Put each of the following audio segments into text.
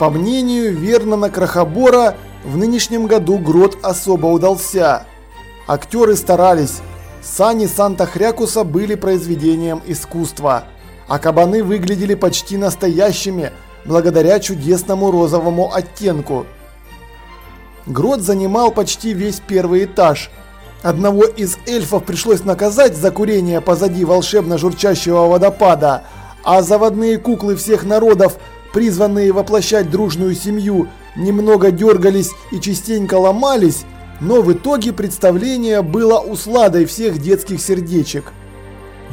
По мнению Вернона Крохобора, в нынешнем году грот особо удался. Актеры старались. Сани Санта-Хрякуса были произведением искусства, а кабаны выглядели почти настоящими, благодаря чудесному розовому оттенку. Грот занимал почти весь первый этаж. Одного из эльфов пришлось наказать за курение позади волшебно журчащего водопада, а заводные куклы всех народов, призванные воплощать дружную семью, немного дергались и частенько ломались, но в итоге представление было усладой всех детских сердечек.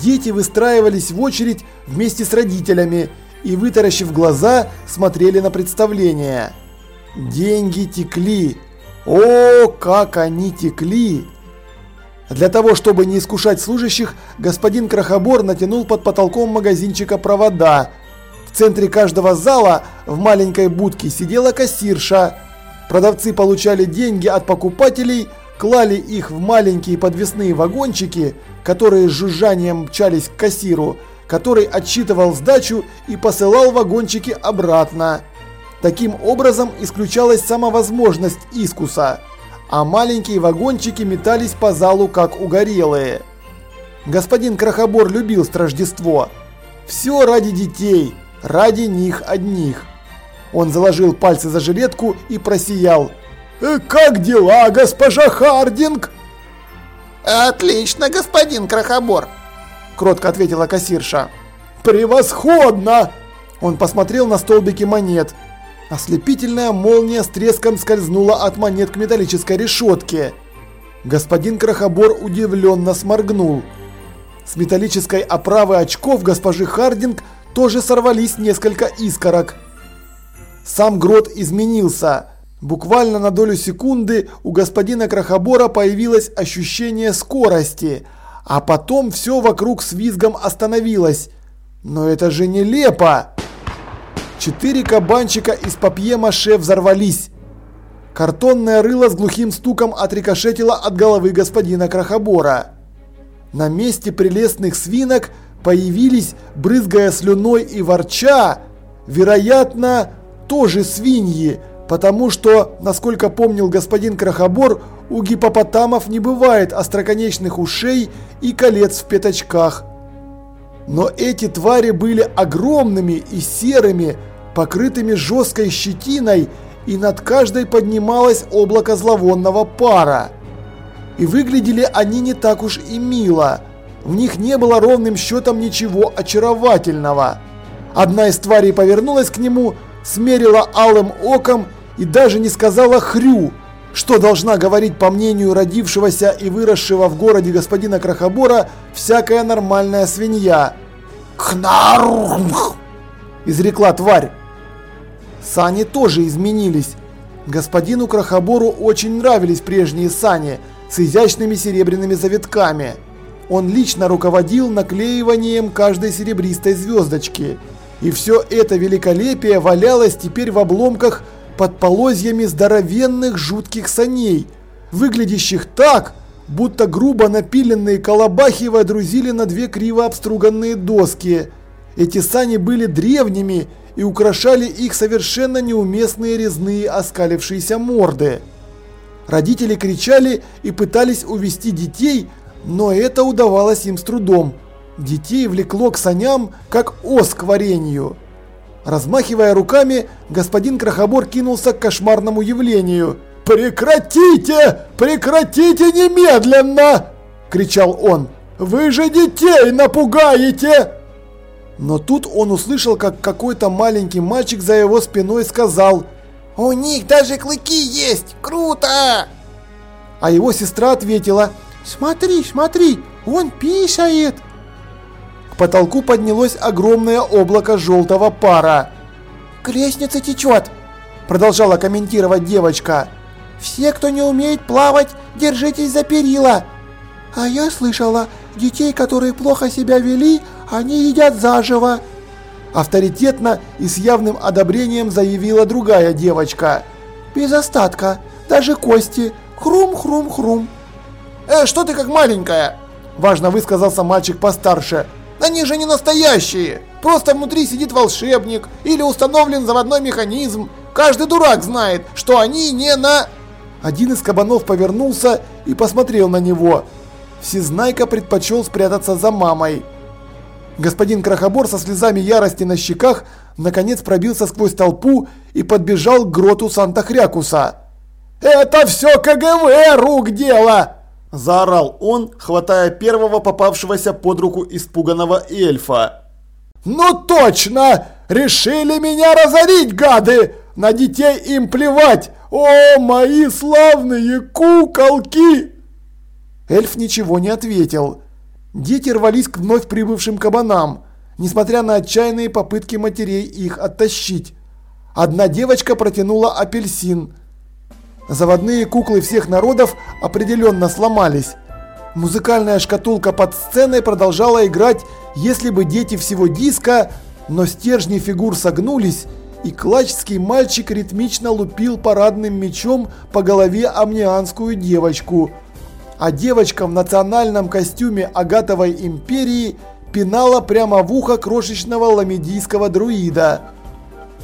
Дети выстраивались в очередь вместе с родителями и, вытаращив глаза, смотрели на представление. Деньги текли. О, как они текли! Для того, чтобы не искушать служащих, господин Крохобор натянул под потолком магазинчика провода. В центре каждого зала в маленькой будке сидела кассирша. Продавцы получали деньги от покупателей, клали их в маленькие подвесные вагончики, которые с жужжанием мчались к кассиру, который отсчитывал сдачу и посылал вагончики обратно. Таким образом исключалась сама возможность искуса, а маленькие вагончики метались по залу как угорелые. Господин Крохобор любил страждество. Все ради детей, ради них одних. Он заложил пальцы за жилетку и просиял. «Э, «Как дела, госпожа Хардинг?» «Отлично, господин Крохобор», – кротко ответила кассирша. «Превосходно!» Он посмотрел на столбики монет. Ослепительная молния с треском скользнула от монет к металлической решетке. Господин Крохобор удивленно сморгнул. С металлической оправы очков госпожи Хардинг тоже сорвались несколько искорок. Сам грот изменился. Буквально на долю секунды у господина Крохобора появилось ощущение скорости, а потом все вокруг с визгом остановилось. Но это же нелепо! Четыре кабанчика из папье-маше взорвались. Картонное рыло с глухим стуком отрикошетило от головы господина Крохобора. На месте прелестных свинок появились, брызгая слюной и ворча, вероятно, тоже свиньи, потому что, насколько помнил господин Крохобор, у гипопотамов не бывает остроконечных ушей и колец в пятачках. Но эти твари были огромными и серыми, покрытыми жесткой щетиной, и над каждой поднималось облако зловонного пара. И выглядели они не так уж и мило. В них не было ровным счетом ничего очаровательного. Одна из тварей повернулась к нему, смерила алым оком и даже не сказала «хрю», что должна говорить по мнению родившегося и выросшего в городе господина Крохобора всякая нормальная свинья. «Кнарунг!» – изрекла тварь. Сани тоже изменились. Господину Крохобору очень нравились прежние сани с изящными серебряными завитками. Он лично руководил наклеиванием каждой серебристой звездочки. И все это великолепие валялось теперь в обломках под полозьями здоровенных жутких саней, выглядящих так, будто грубо напиленные колобахи водрузили на две криво обструганные доски. Эти сани были древними и украшали их совершенно неуместные резные оскалившиеся морды. Родители кричали и пытались увести детей, но это удавалось им с трудом. Детей влекло к саням, как ос к варенью. Размахивая руками, господин Крохобор кинулся к кошмарному явлению. «Прекратите! Прекратите немедленно!» – кричал он. «Вы же детей напугаете!» Но тут он услышал, как какой-то маленький мальчик за его спиной сказал «У них даже клыки есть! Круто!» А его сестра ответила «Смотри, смотри, он писает!» К потолку поднялось огромное облако желтого пара. «К лестнице течет!» Продолжала комментировать девочка. «Все, кто не умеет плавать, держитесь за перила!» «А я слышала, детей, которые плохо себя вели, они едят заживо!» Авторитетно и с явным одобрением заявила другая девочка. «Без остатка, даже кости, хрум-хрум-хрум!» «Э, что ты как маленькая?» Важно высказался мальчик постарше. «Они же не настоящие!» Просто внутри сидит волшебник или установлен заводной механизм. Каждый дурак знает, что они не на... Один из кабанов повернулся и посмотрел на него. Всезнайка предпочел спрятаться за мамой. Господин Крохобор со слезами ярости на щеках наконец пробился сквозь толпу и подбежал к гроту Санта-Хрякуса. «Это все КГВ рук дело!» – заорал он, хватая первого попавшегося под руку испуганного эльфа. «Ну точно! Решили меня разорить, гады! На детей им плевать! О, мои славные куколки!» Эльф ничего не ответил. Дети рвались к вновь прибывшим кабанам, несмотря на отчаянные попытки матерей их оттащить. Одна девочка протянула апельсин. Заводные куклы всех народов определенно сломались. Музыкальная шкатулка под сценой продолжала играть «Если бы дети всего диска», но стержни фигур согнулись, и клачский мальчик ритмично лупил парадным мечом по голове амнианскую девочку. А девочка в национальном костюме Агатовой империи пинала прямо в ухо крошечного ламедийского друида.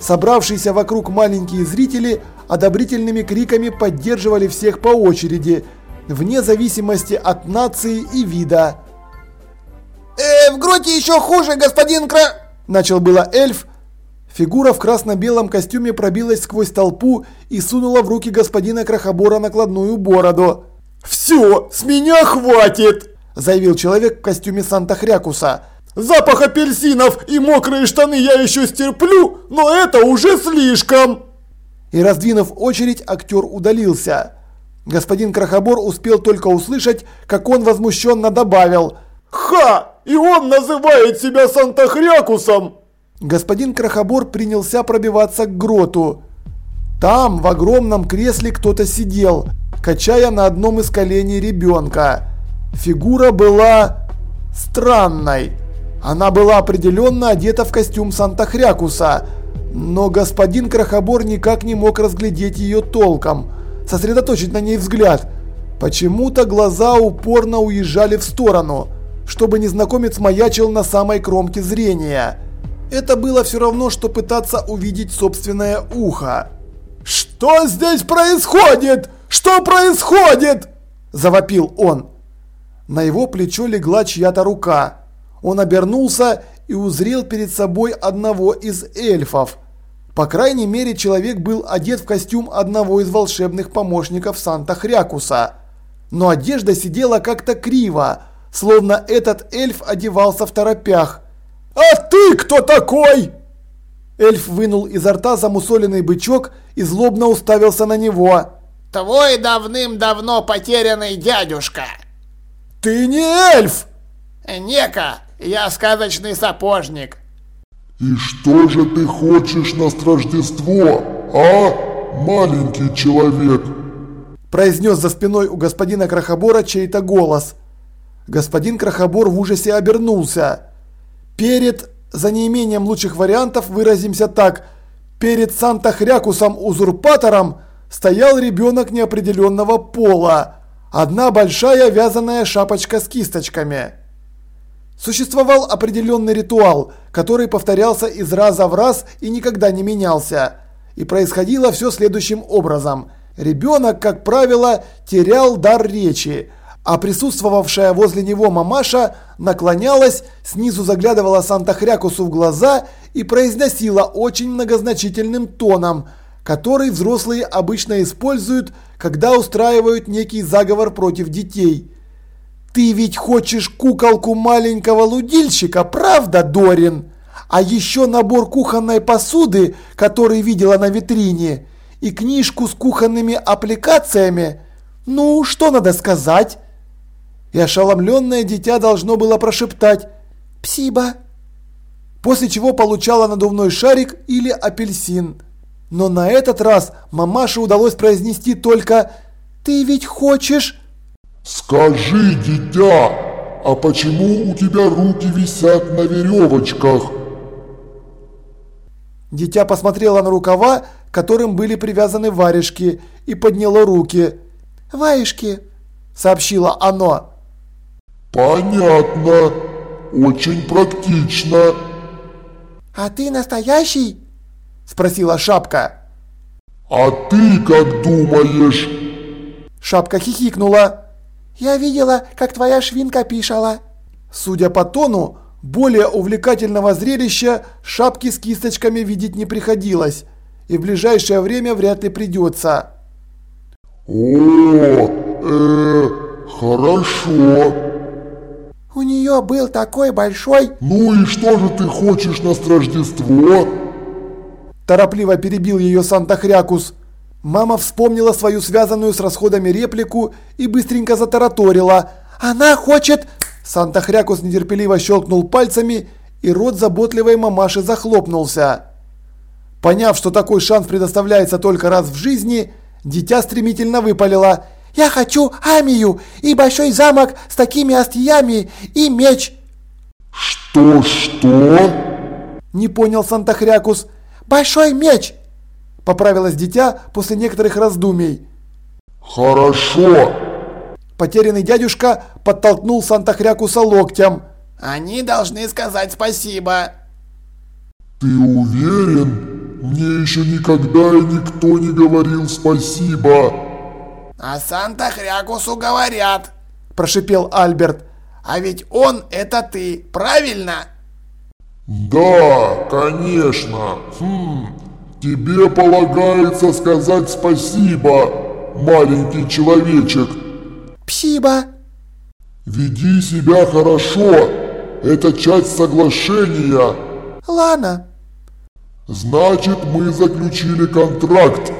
Собравшиеся вокруг маленькие зрители одобрительными криками поддерживали всех по очереди – вне зависимости от нации и вида. «Э, в гроте еще хуже, господин Кра...» Начал было эльф. Фигура в красно-белом костюме пробилась сквозь толпу и сунула в руки господина Крохобора накладную бороду. «Все, с меня хватит!» заявил человек в костюме Санта-Хрякуса. «Запах апельсинов и мокрые штаны я еще стерплю, но это уже слишком!» И раздвинув очередь, актер удалился. Господин Крохобор успел только услышать, как он возмущенно добавил «Ха! И он называет себя Санта-Хрякусом!» Господин Крохобор принялся пробиваться к гроту. Там в огромном кресле кто-то сидел, качая на одном из коленей ребенка. Фигура была странной. Она была определенно одета в костюм Санта-Хрякуса, но господин Крохобор никак не мог разглядеть ее толком – сосредоточить на ней взгляд. Почему-то глаза упорно уезжали в сторону, чтобы незнакомец маячил на самой кромке зрения. Это было все равно, что пытаться увидеть собственное ухо. «Что здесь происходит? Что происходит?» – завопил он. На его плечо легла чья-то рука. Он обернулся и узрел перед собой одного из эльфов – по крайней мере, человек был одет в костюм одного из волшебных помощников Санта-Хрякуса. Но одежда сидела как-то криво, словно этот эльф одевался в торопях. «А ты кто такой?» Эльф вынул изо рта замусоленный бычок и злобно уставился на него. «Твой давным-давно потерянный дядюшка!» «Ты не эльф!» «Нека, я сказочный сапожник!» «И что же ты хочешь на Рождество, а, маленький человек?» Произнес за спиной у господина Крохобора чей-то голос. Господин Крохобор в ужасе обернулся. Перед, за неимением лучших вариантов, выразимся так, перед Санта-Хрякусом-узурпатором стоял ребенок неопределенного пола. Одна большая вязаная шапочка с кисточками. Существовал определенный ритуал, который повторялся из раза в раз и никогда не менялся. И происходило все следующим образом. Ребенок, как правило, терял дар речи, а присутствовавшая возле него мамаша наклонялась, снизу заглядывала Санта-Хрякусу в глаза и произносила очень многозначительным тоном, который взрослые обычно используют, когда устраивают некий заговор против детей – ты ведь хочешь куколку маленького лудильщика, правда, Дорин? А еще набор кухонной посуды, который видела на витрине, и книжку с кухонными аппликациями? Ну, что надо сказать? И ошеломленное дитя должно было прошептать «Псиба», после чего получала надувной шарик или апельсин. Но на этот раз мамаше удалось произнести только «Ты ведь хочешь...» «Скажи, дитя, а почему у тебя руки висят на веревочках?» Дитя посмотрело на рукава, которым были привязаны варежки, и подняло руки. «Варежки», – сообщило оно. «Понятно. Очень практично». «А ты настоящий?» – спросила Шапка. «А ты как думаешь?» Шапка хихикнула. «Я видела, как твоя швинка пишала». Судя по тону, более увлекательного зрелища шапки с кисточками видеть не приходилось, и в ближайшее время вряд ли придется. «О, э, хорошо». «У нее был такой большой...» «Ну и что же ты хочешь на Рождество?» Торопливо перебил ее Санта-Хрякус. Мама вспомнила свою связанную с расходами реплику и быстренько затараторила. «Она хочет...» Санта-Хрякус нетерпеливо щелкнул пальцами, и рот заботливой мамаши захлопнулся. Поняв, что такой шанс предоставляется только раз в жизни, дитя стремительно выпалило. «Я хочу Амию и большой замок с такими остриями и меч!» «Что-что?» Не понял Санта-Хрякус. «Большой меч!» Поправилось дитя после некоторых раздумий. «Хорошо!» Потерянный дядюшка подтолкнул Санта-Хрякуса локтем. Они должны сказать спасибо. Ты уверен? Мне еще никогда и никто не говорил спасибо. А Санта-Хрякусу говорят. Прошипел Альберт. А ведь он это ты, правильно? Да, конечно. Хм, тебе полагается сказать спасибо, маленький человечек. Псиба. Веди себя хорошо. Это часть соглашения. Лана. Значит, мы заключили контракт.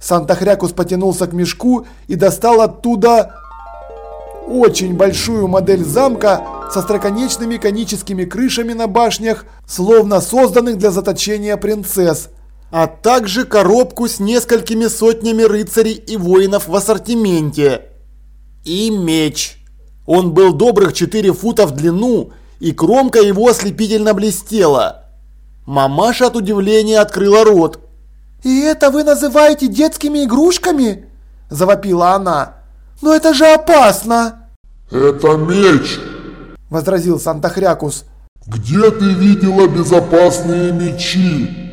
Санта-Хрякус потянулся к мешку и достал оттуда очень большую модель замка со строконечными коническими крышами на башнях, словно созданных для заточения принцесс, а также коробку с несколькими сотнями рыцарей и воинов в ассортименте. И меч. Он был добрых 4 фута в длину, и кромка его ослепительно блестела. Мамаша от удивления открыла рот. «И это вы называете детскими игрушками?» – завопила она. «Но это же опасно!» «Это меч!» – возразил Санта-Хрякус. «Где ты видела безопасные мечи?»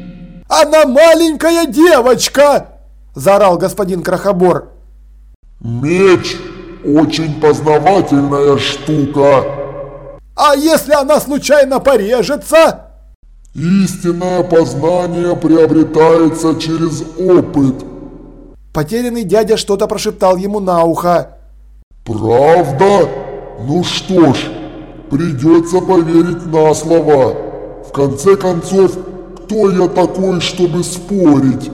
«Она маленькая девочка!» – заорал господин Крохобор. «Меч очень познавательная штука!» «А если она случайно порежется?» «Истинное познание приобретается через опыт!» Потерянный дядя что-то прошептал ему на ухо. «Правда? Ну что ж, придется поверить на слово. В конце концов, кто я такой, чтобы спорить?»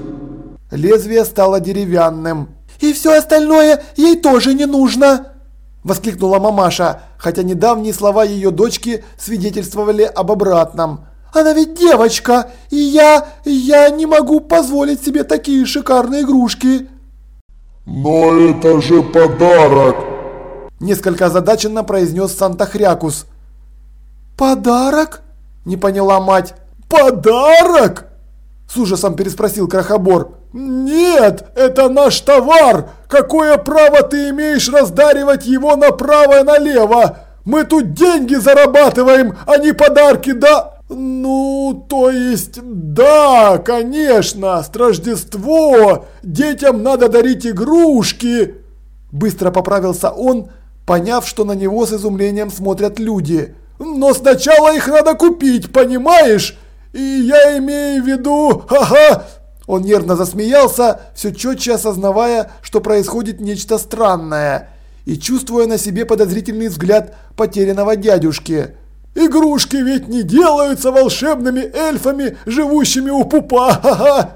Лезвие стало деревянным. «И все остальное ей тоже не нужно!» Воскликнула мамаша, хотя недавние слова ее дочки свидетельствовали об обратном. «Она ведь девочка, и я... я не могу позволить себе такие шикарные игрушки!» «Но это же подарок!» Несколько озадаченно произнес Санта-Хрякус. «Подарок?» – не поняла мать. «Подарок?» – с ужасом переспросил Крохобор. «Нет, это наш товар! Какое право ты имеешь раздаривать его направо и налево? Мы тут деньги зарабатываем, а не подарки, да?» «Ну, то есть, да, конечно, с Рождество детям надо дарить игрушки!» Быстро поправился он, поняв, что на него с изумлением смотрят люди. «Но сначала их надо купить, понимаешь? И я имею в виду, ха-ха!» Он нервно засмеялся, все четче осознавая, что происходит нечто странное, и чувствуя на себе подозрительный взгляд потерянного дядюшки. Игрушки ведь не делаются волшебными эльфами, живущими у пупа, ха-ха!»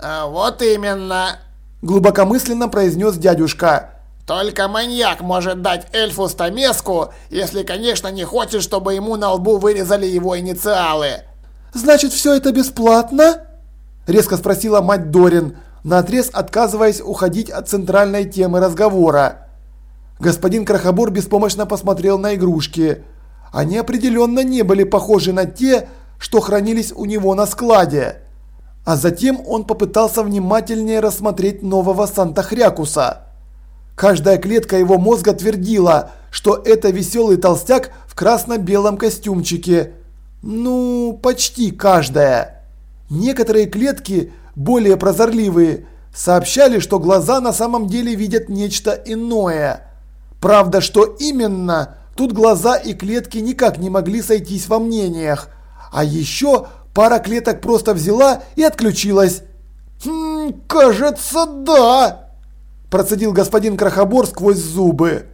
а «Вот именно!» – глубокомысленно произнес дядюшка. «Только маньяк может дать эльфу стамеску, если, конечно, не хочет, чтобы ему на лбу вырезали его инициалы». «Значит, все это бесплатно?» – резко спросила мать Дорин, наотрез отказываясь уходить от центральной темы разговора. Господин Крохобор беспомощно посмотрел на игрушки – они определенно не были похожи на те, что хранились у него на складе. А затем он попытался внимательнее рассмотреть нового Санта-Хрякуса. Каждая клетка его мозга твердила, что это веселый толстяк в красно-белом костюмчике. Ну, почти каждая. Некоторые клетки, более прозорливые, сообщали, что глаза на самом деле видят нечто иное. Правда, что именно, тут глаза и клетки никак не могли сойтись во мнениях. А еще пара клеток просто взяла и отключилась. «Хм, кажется, да», процедил господин Крохобор сквозь зубы.